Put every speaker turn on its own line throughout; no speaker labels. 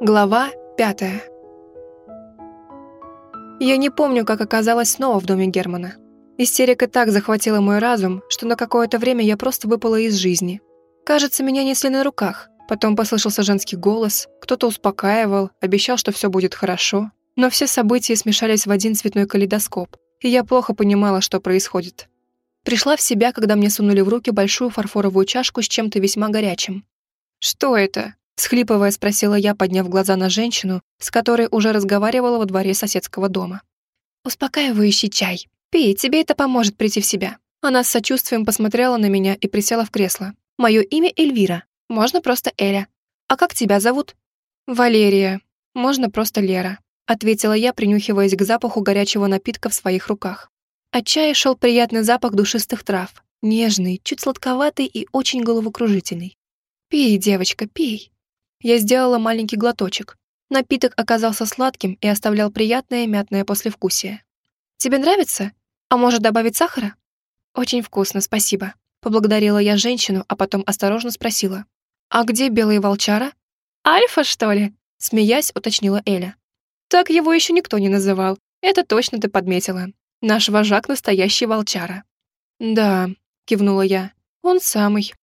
Глава пятая. Я не помню, как оказалась снова в доме Германа. Истерика так захватила мой разум, что на какое-то время я просто выпала из жизни. Кажется, меня несли на руках. Потом послышался женский голос, кто-то успокаивал, обещал, что все будет хорошо. Но все события смешались в один цветной калейдоскоп, и я плохо понимала, что происходит. Пришла в себя, когда мне сунули в руки большую фарфоровую чашку с чем-то весьма горячим. «Что это?» Схлипывая, спросила я, подняв глаза на женщину, с которой уже разговаривала во дворе соседского дома. «Успокаивающий чай. Пей, тебе это поможет прийти в себя». Она с сочувствием посмотрела на меня и присела в кресло. «Мое имя Эльвира. Можно просто Эля. А как тебя зовут?» «Валерия. Можно просто Лера», ответила я, принюхиваясь к запаху горячего напитка в своих руках. От чая шел приятный запах душистых трав, нежный, чуть сладковатый и очень головокружительный. «Пей, девочка, пей», я сделала маленький глоточек. Напиток оказался сладким и оставлял приятное мятное послевкусие. «Тебе нравится? А может, добавить сахара?» «Очень вкусно, спасибо», — поблагодарила я женщину, а потом осторожно спросила. «А где белый волчара?» «Альфа, что ли?» — смеясь, уточнила Эля. «Так его еще никто не называл. Это точно ты подметила. Наш вожак — настоящий волчара». «Да», — кивнула я, — «он самый».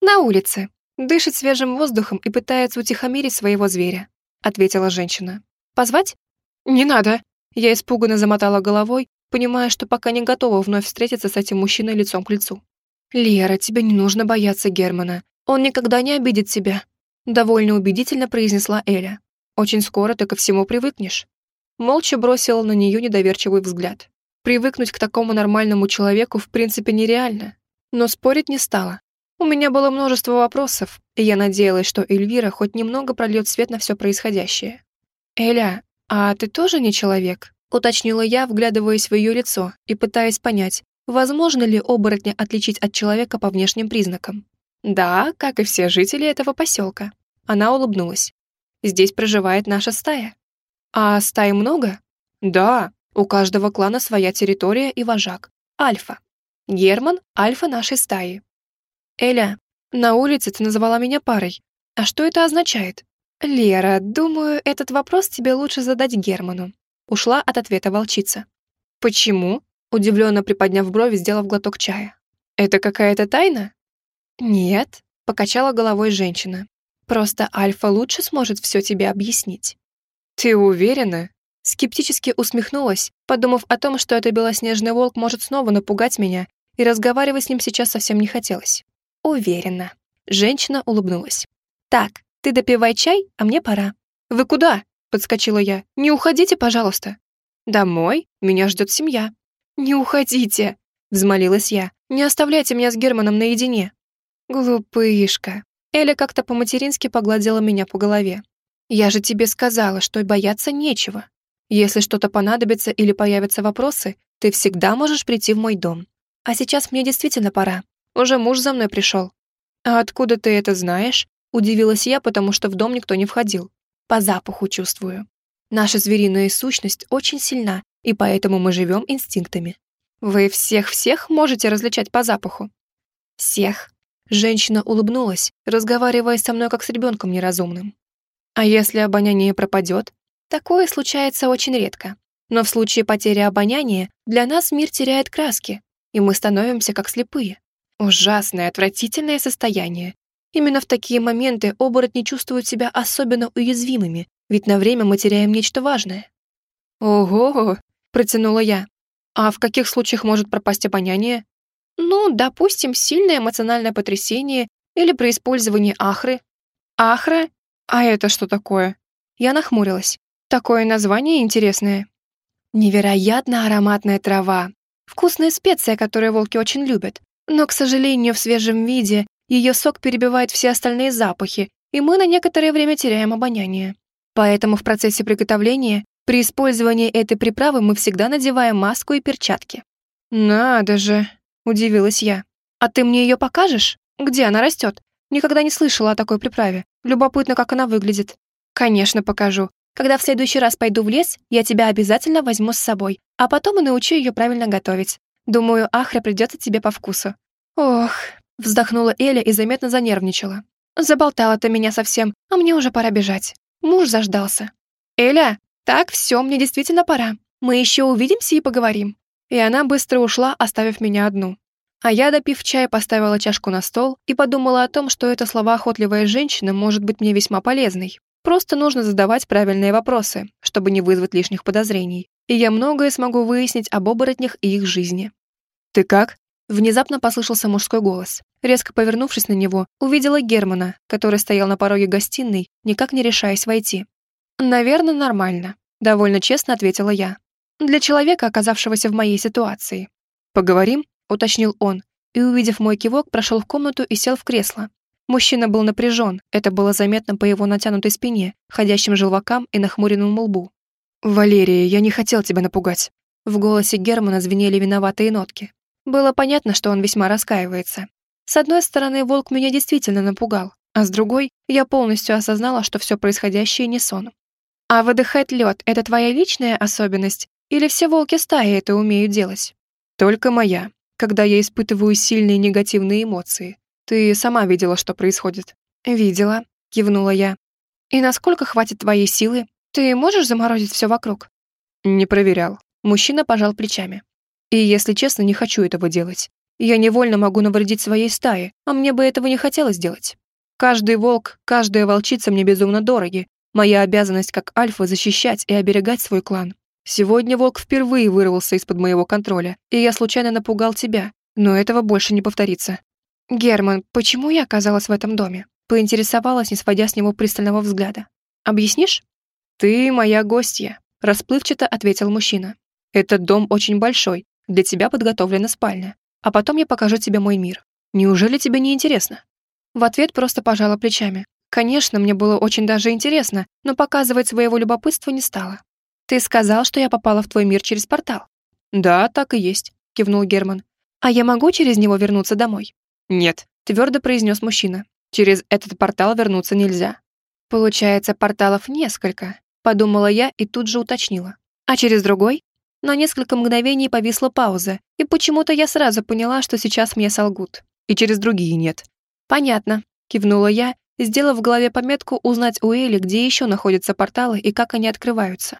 «На улице», «Дышит свежим воздухом и пытается утихомирить своего зверя», — ответила женщина. «Позвать?» «Не надо!» Я испуганно замотала головой, понимая, что пока не готова вновь встретиться с этим мужчиной лицом к лицу. «Лера, тебе не нужно бояться Германа. Он никогда не обидит тебя», — довольно убедительно произнесла Эля. «Очень скоро ты ко всему привыкнешь». Молча бросила на нее недоверчивый взгляд. Привыкнуть к такому нормальному человеку в принципе нереально. Но спорить не стала. У меня было множество вопросов, и я надеялась, что Эльвира хоть немного прольет свет на все происходящее. «Эля, а ты тоже не человек?» — уточнила я, вглядываясь в ее лицо и пытаясь понять, возможно ли оборотня отличить от человека по внешним признакам. «Да, как и все жители этого поселка». Она улыбнулась. «Здесь проживает наша стая». «А стаи много?» «Да, у каждого клана своя территория и вожак. Альфа. Герман — альфа нашей стаи. «Эля, на улице ты назвала меня парой. А что это означает?» «Лера, думаю, этот вопрос тебе лучше задать Герману». Ушла от ответа волчица. «Почему?» Удивленно приподняв брови, сделав глоток чая. «Это какая-то тайна?» «Нет», — покачала головой женщина. «Просто Альфа лучше сможет все тебе объяснить». «Ты уверена?» Скептически усмехнулась, подумав о том, что этот белоснежный волк может снова напугать меня, и разговаривать с ним сейчас совсем не хотелось. Уверена. Женщина улыбнулась. Так, ты допивай чай, а мне пора. Вы куда? Подскочила я. Не уходите, пожалуйста. Домой? Меня ждет семья. Не уходите, взмолилась я. Не оставляйте меня с Германом наедине. Глупышка. Эля как-то по-матерински погладила меня по голове. Я же тебе сказала, что бояться нечего. Если что-то понадобится или появятся вопросы, ты всегда можешь прийти в мой дом. А сейчас мне действительно пора. Уже муж за мной пришел». «А откуда ты это знаешь?» Удивилась я, потому что в дом никто не входил. По запаху чувствую. Наша звериная сущность очень сильна, и поэтому мы живем инстинктами. Вы всех-всех можете различать по запаху? Всех. Женщина улыбнулась, разговаривая со мной как с ребенком неразумным. А если обоняние пропадет? Такое случается очень редко. Но в случае потери обоняния для нас мир теряет краски, и мы становимся как слепые. Ужасное, отвратительное состояние. Именно в такие моменты оборотни чувствуют себя особенно уязвимыми, ведь на время мы теряем нечто важное. «Ого!» — протянула я. «А в каких случаях может пропасть обоняние?» «Ну, допустим, сильное эмоциональное потрясение или при использовании ахры». «Ахра? А это что такое?» Я нахмурилась. Такое название интересное. Невероятно ароматная трава. Вкусная специя, которую волки очень любят. Но, к сожалению, в свежем виде ее сок перебивает все остальные запахи, и мы на некоторое время теряем обоняние. Поэтому в процессе приготовления при использовании этой приправы мы всегда надеваем маску и перчатки. «Надо же!» — удивилась я. «А ты мне ее покажешь? Где она растет? Никогда не слышала о такой приправе. Любопытно, как она выглядит». «Конечно, покажу. Когда в следующий раз пойду в лес, я тебя обязательно возьму с собой, а потом и научу ее правильно готовить. Думаю, Ахра придется тебе по вкусу». «Ох», — вздохнула Эля и заметно занервничала. «Заболтала ты меня совсем, а мне уже пора бежать». Муж заждался. «Эля, так, все, мне действительно пора. Мы еще увидимся и поговорим». И она быстро ушла, оставив меня одну. А я, допив чай, поставила чашку на стол и подумала о том, что эта словоохотливая женщина может быть мне весьма полезной. Просто нужно задавать правильные вопросы, чтобы не вызвать лишних подозрений, и я многое смогу выяснить об оборотнях и их жизни. «Ты как?» Внезапно послышался мужской голос. Резко повернувшись на него, увидела Германа, который стоял на пороге гостиной, никак не решаясь войти. «Наверное, нормально», — довольно честно ответила я. «Для человека, оказавшегося в моей ситуации». «Поговорим?» уточнил он, и, увидев мой кивок, прошел в комнату и сел в кресло. Мужчина был напряжен, это было заметно по его натянутой спине, ходящим желвакам и нахмуренному лбу. «Валерия, я не хотел тебя напугать». В голосе Германа звенели виноватые нотки. Было понятно, что он весьма раскаивается. С одной стороны, волк меня действительно напугал, а с другой, я полностью осознала, что все происходящее не сон. «А выдыхать лед — это твоя личная особенность? Или все волки стаи это умеют делать?» «Только моя», когда я испытываю сильные негативные эмоции. Ты сама видела, что происходит?» «Видела», — кивнула я. «И насколько хватит твоей силы? Ты можешь заморозить все вокруг?» «Не проверял». Мужчина пожал плечами. «И, если честно, не хочу этого делать. Я невольно могу навредить своей стае, а мне бы этого не хотелось делать. Каждый волк, каждая волчица мне безумно дороги. Моя обязанность как альфа защищать и оберегать свой клан. Сегодня волк впервые вырвался из-под моего контроля, и я случайно напугал тебя, но этого больше не повторится. Герман, почему я оказалась в этом доме? Поинтересовалась, не сводя с него пристального взгляда. Объяснишь? Ты моя гостья, расплывчато ответил мужчина. Этот дом очень большой, для тебя подготовлена спальня, а потом я покажу тебе мой мир. Неужели тебе не интересно? В ответ просто пожала плечами. Конечно, мне было очень даже интересно, но показывать своего любопытства не стала. «Ты сказал, что я попала в твой мир через портал?» «Да, так и есть», — кивнул Герман. «А я могу через него вернуться домой?» «Нет», — твердо произнес мужчина. «Через этот портал вернуться нельзя». «Получается, порталов несколько», — подумала я и тут же уточнила. «А через другой?» На несколько мгновений повисла пауза, и почему-то я сразу поняла, что сейчас мне солгут. И через другие нет. «Понятно», — кивнула я, сделав в голове пометку узнать у Эли, где еще находятся порталы и как они открываются.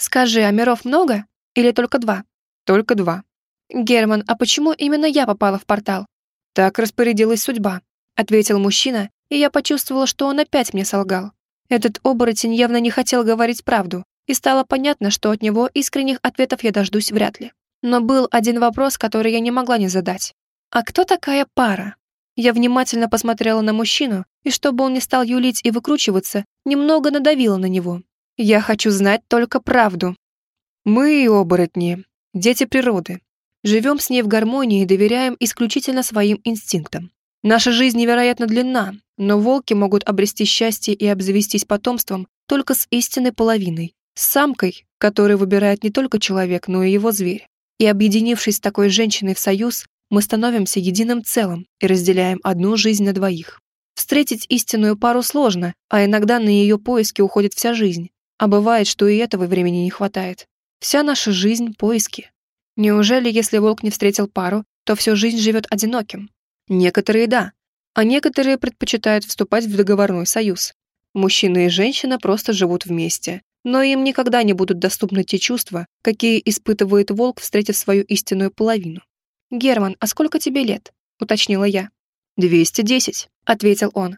Скажи, а миров много? Или только два? Только два. Герман, а почему именно я попала в портал? Так распорядилась судьба, ответил мужчина, и я почувствовала, что он опять мне солгал. Этот оборотень явно не хотел говорить правду, и стало понятно, что от него искренних ответов я дождусь вряд ли. Но был один вопрос, который я не могла не задать. А кто такая пара? Я внимательно посмотрела на мужчину, и чтобы он не стал юлить и выкручиваться, немного надавила на него. Я хочу знать только правду. Мы, оборотни, дети природы. Живем с ней в гармонии и доверяем исключительно своим инстинктам. Наша жизнь невероятно длинна, но волки могут обрести счастье и обзавестись потомством только с истинной половиной, с самкой, которую выбирает не только человек, но и его зверь. И объединившись с такой женщиной в союз, мы становимся единым целым и разделяем одну жизнь на двоих. Встретить истинную пару сложно, а иногда на ее поиски уходит вся жизнь. А бывает, что и этого времени не хватает. Вся наша жизнь — поиски. Неужели, если волк не встретил пару, то всю жизнь живет одиноким? Некоторые — да, а некоторые предпочитают вступать в договорной союз. Мужчина и женщина просто живут вместе, но им никогда не будут доступны те чувства, какие испытывает волк, встретив свою истинную половину. «Герман, а сколько тебе лет?» — уточнила я. «Двести десять», — ответил он.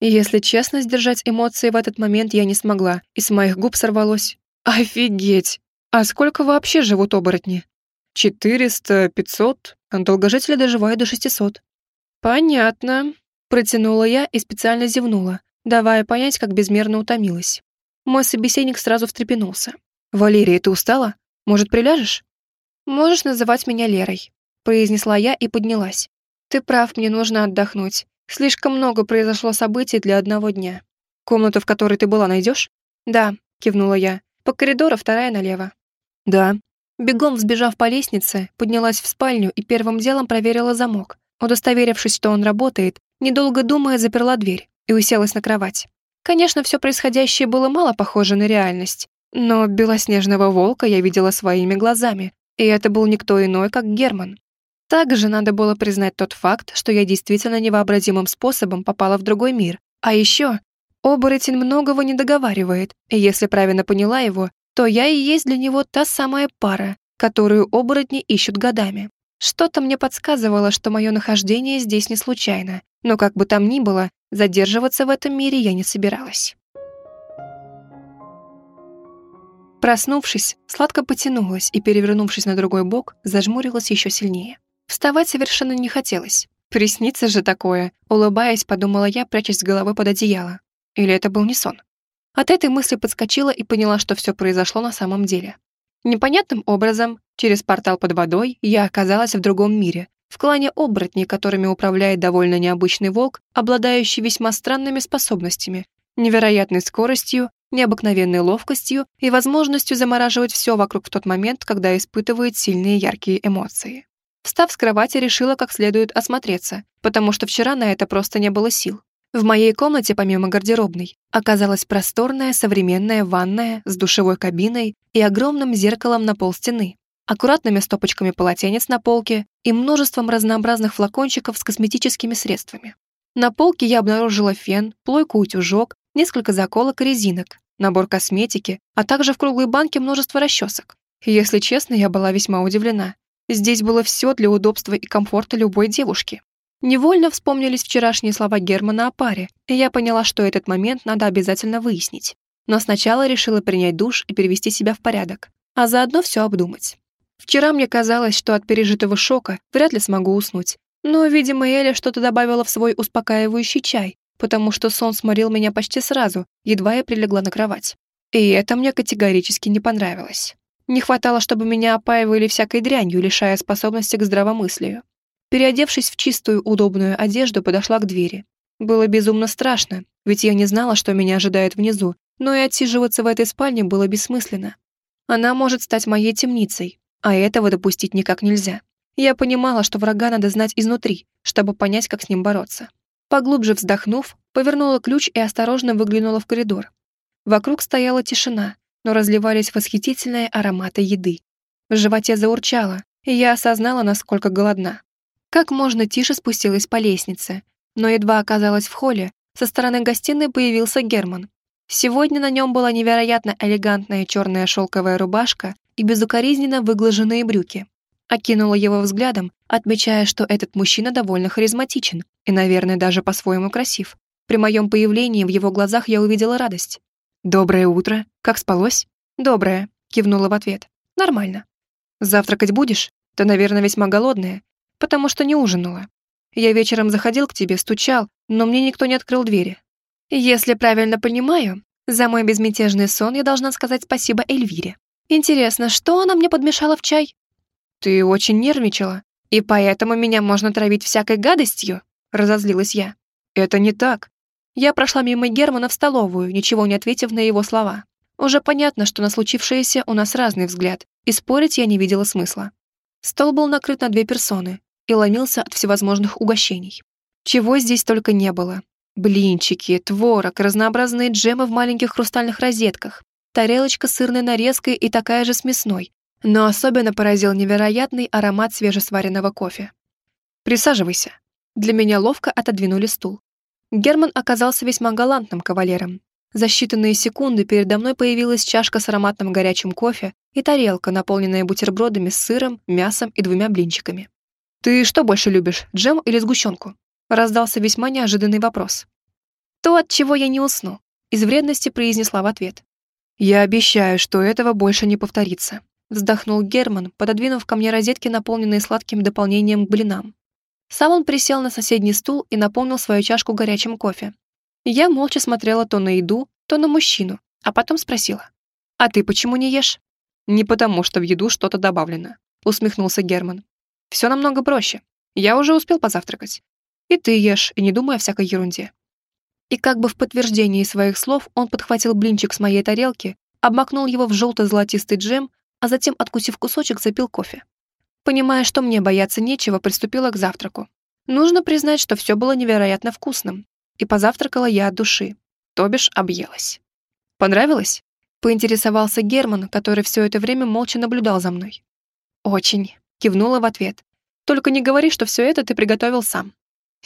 Если честно, сдержать эмоции в этот момент я не смогла, и с моих губ сорвалось. Офигеть! А сколько вообще живут оборотни? Четыреста, пятьсот, а долгожители доживают до шестисот. Понятно, протянула я и специально зевнула, давая понять, как безмерно утомилась. Мой собеседник сразу встрепенулся. «Валерия, ты устала? Может, приляжешь?» «Можешь называть меня Лерой», произнесла я и поднялась. «Ты прав, мне нужно отдохнуть. Слишком много произошло событий для одного дня. Комнату, в которой ты была, найдешь? Да, кивнула я. По коридору вторая налево. Да. Бегом взбежав по лестнице, поднялась в спальню и первым делом проверила замок. Удостоверившись, что он работает, недолго думая, заперла дверь и уселась на кровать. Конечно, все происходящее было мало похоже на реальность, но белоснежного волка я видела своими глазами, и это был никто иной, как Герман. Также надо было признать тот факт, что я действительно невообразимым способом попала в другой мир. А еще Оборотень многого не договаривает, и если правильно поняла его, то я и есть для него та самая пара, которую оборотни ищут годами. Что-то мне подсказывало, что мое нахождение здесь не случайно, но как бы там ни было, задерживаться в этом мире я не собиралась. Проснувшись, сладко потянулась и, перевернувшись на другой бок, зажмурилась еще сильнее. Вставать совершенно не хотелось. Приснится же такое, улыбаясь, подумала я, прячась с головы под одеяло. Или это был не сон? От этой мысли подскочила и поняла, что все произошло на самом деле. Непонятным образом, через портал под водой, я оказалась в другом мире, в клане оборотней, которыми управляет довольно необычный волк, обладающий весьма странными способностями, невероятной скоростью, необыкновенной ловкостью и возможностью замораживать все вокруг в тот момент, когда испытывает сильные яркие эмоции. Встав с кровати, решила как следует осмотреться, потому что вчера на это просто не было сил. В моей комнате, помимо гардеробной, оказалась просторная современная ванная с душевой кабиной и огромным зеркалом на пол стены, аккуратными стопочками полотенец на полке и множеством разнообразных флакончиков с косметическими средствами. На полке я обнаружила фен, плойку-утюжок, несколько заколок и резинок, набор косметики, а также в круглой банке множество расчесок. Если честно, я была весьма удивлена. Здесь было все для удобства и комфорта любой девушки. Невольно вспомнились вчерашние слова Германа о паре, и я поняла, что этот момент надо обязательно выяснить. Но сначала решила принять душ и перевести себя в порядок, а заодно все обдумать. Вчера мне казалось, что от пережитого шока вряд ли смогу уснуть, но, видимо, Эля что-то добавила в свой успокаивающий чай, потому что сон сморил меня почти сразу, едва я прилегла на кровать. И это мне категорически не понравилось. Не хватало, чтобы меня опаивали всякой дрянью, лишая способности к здравомыслию. Переодевшись в чистую, удобную одежду, подошла к двери. Было безумно страшно, ведь я не знала, что меня ожидает внизу, но и отсиживаться в этой спальне было бессмысленно. Она может стать моей темницей, а этого допустить никак нельзя. Я понимала, что врага надо знать изнутри, чтобы понять, как с ним бороться. Поглубже вздохнув, повернула ключ и осторожно выглянула в коридор. Вокруг стояла тишина, но разливались восхитительные ароматы еды. В животе заурчало, и я осознала, насколько голодна. Как можно тише спустилась по лестнице, но едва оказалась в холле, со стороны гостиной появился Герман. Сегодня на нем была невероятно элегантная черная шелковая рубашка и безукоризненно выглаженные брюки. Окинула его взглядом, отмечая, что этот мужчина довольно харизматичен и, наверное, даже по-своему красив. При моем появлении в его глазах я увидела радость. «Доброе утро. Как спалось?» «Доброе», — кивнула в ответ. «Нормально». «Завтракать будешь? Ты, наверное, весьма голодная потому что не ужинала. Я вечером заходил к тебе, стучал, но мне никто не открыл двери. Если правильно понимаю, за мой безмятежный сон я должна сказать спасибо Эльвире. Интересно, что она мне подмешала в чай? Ты очень нервничала, и поэтому меня можно травить всякой гадостью, разозлилась я. Это не так. Я прошла мимо Германа в столовую, ничего не ответив на его слова. Уже понятно, что на случившееся у нас разный взгляд, и спорить я не видела смысла. Стол был накрыт на две персоны, и ломился от всевозможных угощений. Чего здесь только не было. Блинчики, творог, разнообразные джемы в маленьких хрустальных розетках, тарелочка с сырной нарезкой и такая же с мясной. Но особенно поразил невероятный аромат свежесваренного кофе. «Присаживайся». Для меня ловко отодвинули стул. Герман оказался весьма галантным кавалером. За считанные секунды передо мной появилась чашка с ароматным горячим кофе и тарелка, наполненная бутербродами с сыром, мясом и двумя блинчиками. «Ты что больше любишь, джем или сгущенку?» Раздался весьма неожиданный вопрос. «То, от чего я не усну», из вредности произнесла в ответ. «Я обещаю, что этого больше не повторится», вздохнул Герман, пододвинув ко мне розетки, наполненные сладким дополнением к блинам. Сам он присел на соседний стул и наполнил свою чашку горячим кофе. Я молча смотрела то на еду, то на мужчину, а потом спросила. «А ты почему не ешь?» «Не потому, что в еду что-то добавлено», усмехнулся Герман. Все намного проще. Я уже успел позавтракать. И ты ешь, и не думай о всякой ерунде». И как бы в подтверждении своих слов он подхватил блинчик с моей тарелки, обмакнул его в желто-золотистый джем, а затем, откусив кусочек, запил кофе. Понимая, что мне бояться нечего, приступила к завтраку. Нужно признать, что все было невероятно вкусным, и позавтракала я от души, то бишь объелась. «Понравилось?» — поинтересовался Герман, который все это время молча наблюдал за мной. «Очень», Кивнула в ответ. «Только не говори, что все это ты приготовил сам».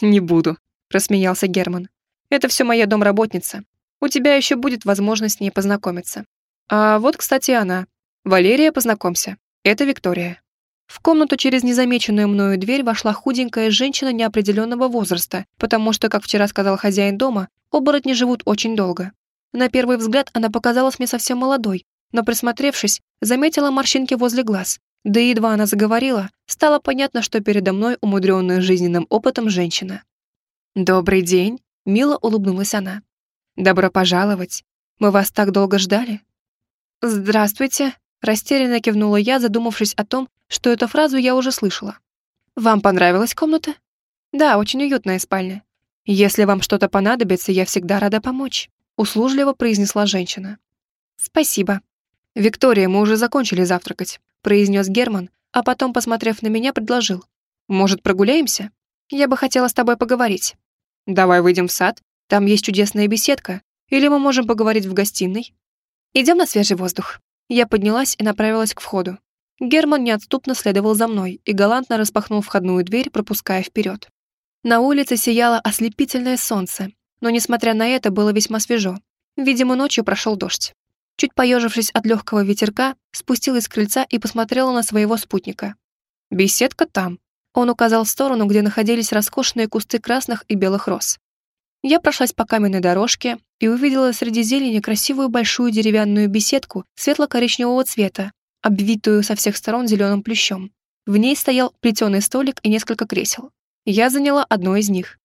«Не буду», — рассмеялся Герман. «Это все моя домработница. У тебя еще будет возможность с ней познакомиться. А вот, кстати, она. Валерия, познакомься. Это Виктория. В комнату через незамеченную мною дверь вошла худенькая женщина неопределенного возраста, потому что, как вчера сказал хозяин дома, оборотни живут очень долго. На первый взгляд она показалась мне совсем молодой, но присмотревшись, заметила морщинки возле глаз. Да едва она заговорила, стало понятно, что передо мной умудренная жизненным опытом женщина. «Добрый день», — мило улыбнулась она. «Добро пожаловать. Мы вас так долго ждали?» «Здравствуйте», — растерянно кивнула я, задумавшись о том, что эту фразу я уже слышала. «Вам понравилась комната?» «Да, очень уютная спальня. Если вам что-то понадобится, я всегда рада помочь», услужливо произнесла женщина. «Спасибо». «Виктория, мы уже закончили завтракать», произнес Герман, а потом, посмотрев на меня, предложил. «Может, прогуляемся? Я бы хотела с тобой поговорить. Давай выйдем в сад, там есть чудесная беседка, или мы можем поговорить в гостиной. Идем на свежий воздух». Я поднялась и направилась к входу. Герман неотступно следовал за мной и галантно распахнул входную дверь, пропуская вперед. На улице сияло ослепительное солнце, но, несмотря на это, было весьма свежо. Видимо, ночью прошел дождь. Чуть поежившись от легкого ветерка, спустилась с крыльца и посмотрела на своего спутника. «Беседка там». Он указал в сторону, где находились роскошные кусты красных и белых роз. Я прошлась по каменной дорожке и увидела среди зелени красивую большую деревянную беседку светло-коричневого цвета, обвитую со всех сторон зеленым плющом. В ней стоял плетеный столик и несколько кресел. Я заняла одно из них.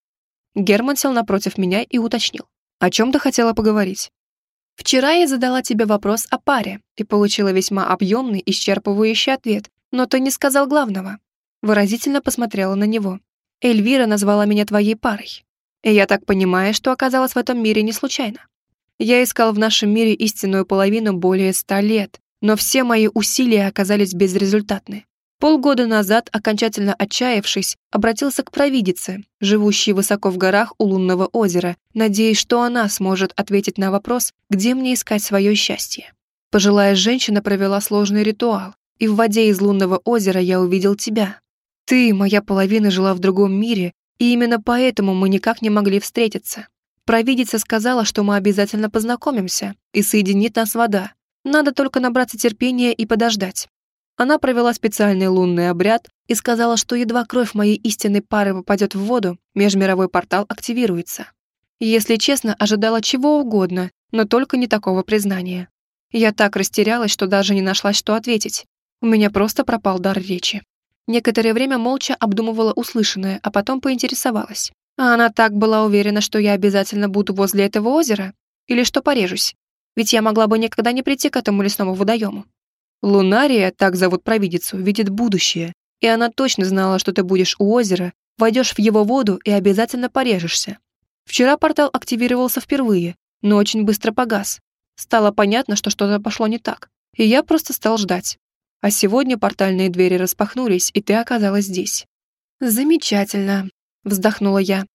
Герман сел напротив меня и уточнил. «О чем ты хотела поговорить?» «Вчера я задала тебе вопрос о паре и получила весьма объемный, исчерпывающий ответ, но ты не сказал главного». Выразительно посмотрела на него. «Эльвира назвала меня твоей парой. И я так понимаю, что оказалась в этом мире не случайно. Я искал в нашем мире истинную половину более ста лет, но все мои усилия оказались безрезультатны. Полгода назад, окончательно отчаявшись, обратился к провидице, живущей высоко в горах у лунного озера, надеясь, что она сможет ответить на вопрос, где мне искать свое счастье. Пожилая женщина провела сложный ритуал, и в воде из лунного озера я увидел тебя. Ты, моя половина, жила в другом мире, и именно поэтому мы никак не могли встретиться. Провидица сказала, что мы обязательно познакомимся, и соединит нас вода, надо только набраться терпения и подождать. Она провела специальный лунный обряд и сказала, что едва кровь моей истинной пары попадет в воду, межмировой портал активируется. Если честно, ожидала чего угодно, но только не такого признания. Я так растерялась, что даже не нашла, что ответить. У меня просто пропал дар речи. Некоторое время молча обдумывала услышанное, а потом поинтересовалась. А она так была уверена, что я обязательно буду возле этого озера? Или что порежусь? ведь я могла бы никогда не прийти к этому лесному водоему. Лунария, так зовут провидицу, видит будущее, и она точно знала, что ты будешь у озера, войдешь в его воду и обязательно порежешься. Вчера портал активировался впервые, но очень быстро погас. Стало понятно, что что-то пошло не так, и я просто стал ждать. А сегодня портальные двери распахнулись, и ты оказалась здесь. «Замечательно», — вздохнула я.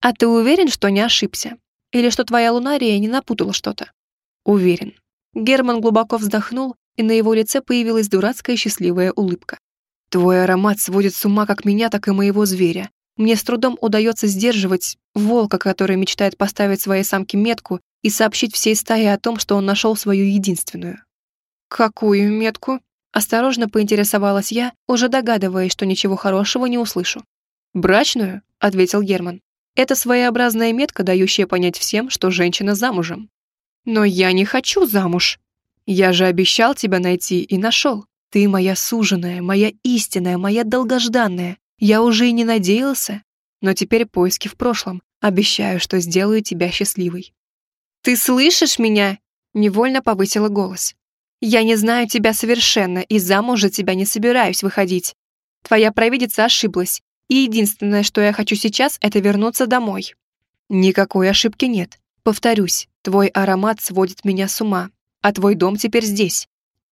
«А ты уверен, что не ошибся? Или что твоя лунария не напутала что-то?» Уверен. Герман глубоко вздохнул, и на его лице появилась дурацкая счастливая улыбка. Твой аромат сводит с ума как меня, так и моего зверя. Мне с трудом удается сдерживать волка, который мечтает поставить своей самке метку и сообщить всей стае о том, что он нашел свою единственную. «Какую метку?» Осторожно поинтересовалась я, уже догадываясь, что ничего хорошего не услышу. «Брачную?» — ответил Герман. «Это своеобразная метка, дающая понять всем, что женщина замужем». Но я не хочу замуж. Я же обещал тебя найти и нашел. Ты моя суженая, моя истинная, моя долгожданная. Я уже и не надеялся. Но теперь поиски в прошлом. Обещаю, что сделаю тебя счастливой. Ты слышишь меня? Невольно повысила голос. Я не знаю тебя совершенно, и замуж за тебя не собираюсь выходить. Твоя провидица ошиблась, и единственное, что я хочу сейчас, это вернуться домой. Никакой ошибки нет. Повторюсь, твой аромат сводит меня с ума, а твой дом теперь здесь.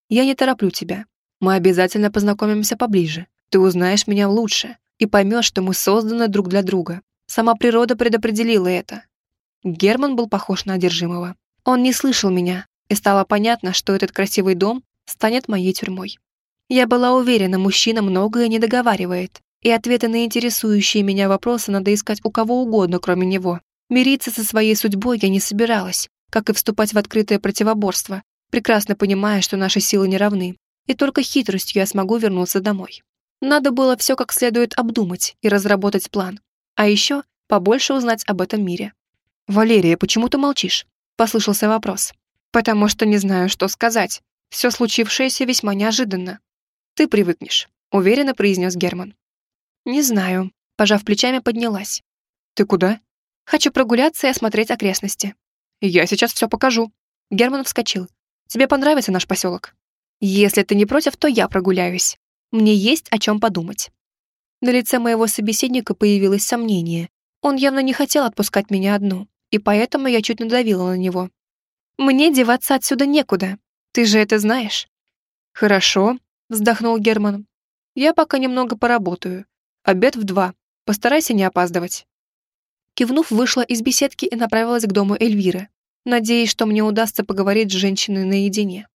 Я не тороплю тебя. Мы обязательно познакомимся поближе. Ты узнаешь меня лучше и поймешь, что мы созданы друг для друга. Сама природа предопределила это. Герман был похож на одержимого. Он не слышал меня, и стало понятно, что этот красивый дом станет моей тюрьмой. Я была уверена, мужчина многое не договаривает, и ответы на интересующие меня вопросы надо искать у кого угодно, кроме него. Мириться со своей судьбой я не собиралась, как и вступать в открытое противоборство, прекрасно понимая, что наши силы не равны, и только хитростью я смогу вернуться домой. Надо было все как следует обдумать и разработать план. А еще побольше узнать об этом мире. «Валерия, почему ты молчишь?» — послышался вопрос. «Потому что не знаю, что сказать. Все случившееся весьма неожиданно. Ты привыкнешь», — уверенно произнес Герман. «Не знаю», — пожав плечами, поднялась. «Ты куда?» «Хочу прогуляться и осмотреть окрестности». «Я сейчас все покажу». Герман вскочил. «Тебе понравится наш поселок?» «Если ты не против, то я прогуляюсь. Мне есть о чем подумать». На лице моего собеседника появилось сомнение. Он явно не хотел отпускать меня одну, и поэтому я чуть надавила на него. «Мне деваться отсюда некуда. Ты же это знаешь». «Хорошо», — вздохнул Герман. «Я пока немного поработаю. Обед в два. Постарайся не опаздывать». Кивнув, вышла из беседки и направилась к дому Эльвиры, надеясь, что мне удастся поговорить с женщиной наедине.